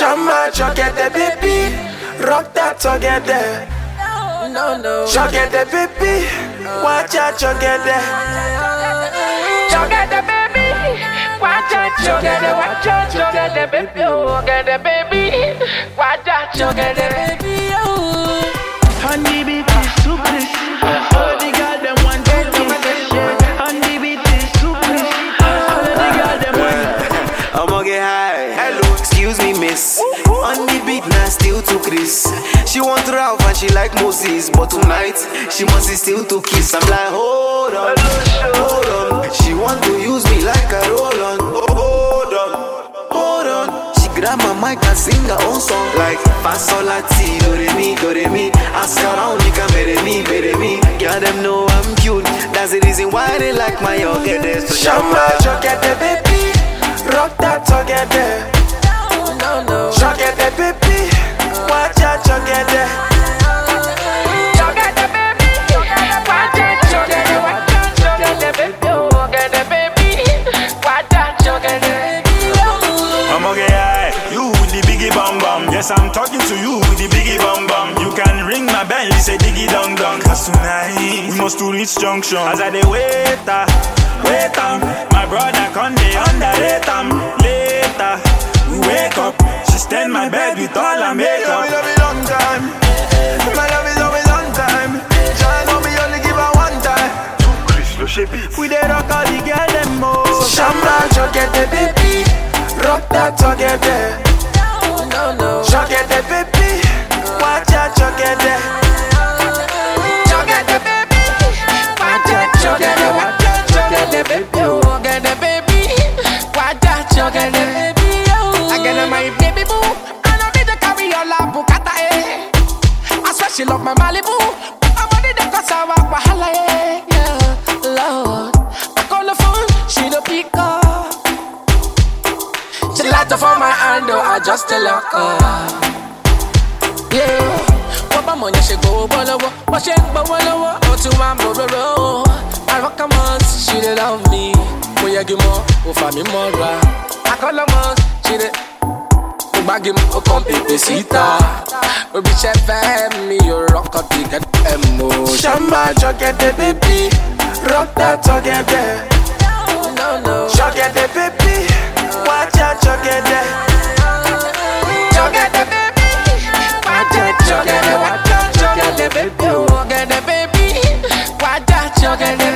Shama, together, baby. Rock that together. No, no. Together, baby. Watch out, together. Together, baby. Watch out, together, watch out, together, baby. Together, baby. Watch out, together, baby. She want Ralph and she like Moses, but tonight she must still to kiss. I'm like, hold on, hold on. She want to use me like a roll on. Hold on, hold on. She grab my mic and sing her own song like Fa sol la ti do re mi do re mi. Ask around, you can mere mi mere mi. Girl, them know I'm cute. That's the reason why they like my yoga. So Shama, together, baby. Yes, I'm talking to you with the biggie bum bum. You can ring my bell, you say diggy dong dong. Cause tonight we must to reach junction. As I dey wait, ah, wait am. My brother con dey underrate am. Later, we wake up. She stand my bed with all her Yeah, makeup. we love it long time. My love is always on time. Me, only give her one time. We dey rock all the girl them more. Shama, together, baby. Rock that together. Together. Together, baby. Watch out, together, watch baby. Oh, together, baby. Watch out, baby. Oh. I get my baby boo. I me to carry your love, bukata eh. I swear she love my Malibu. I'm money that I walk wahala eh. Yeah, Lord. I call the phone, she don't pick up. She light up on my hand, though I just tell her. Uh. Yeah. Wọ́n bá mọ̀ yẹn ṣe gbowó bọ́ lọ́wọ́. Wọ́n ṣe ń gbowó lọ́wọ́. Ó tún wá ń bororo. Àrọ́kàmọ́s, she dey love me. Mo yẹgi mọ́, ó fà mí mọ́ra. Akọ́lọ́mọ́s, she dey. Mo gbági mọ́, ó kàn pèpè síta. Obi ṣe fẹ́ mi, yóò rọ́kọ̀ tí kẹ́kẹ́ ẹ̀ mọ́. Shama, together, baby. Rock that together. lo que te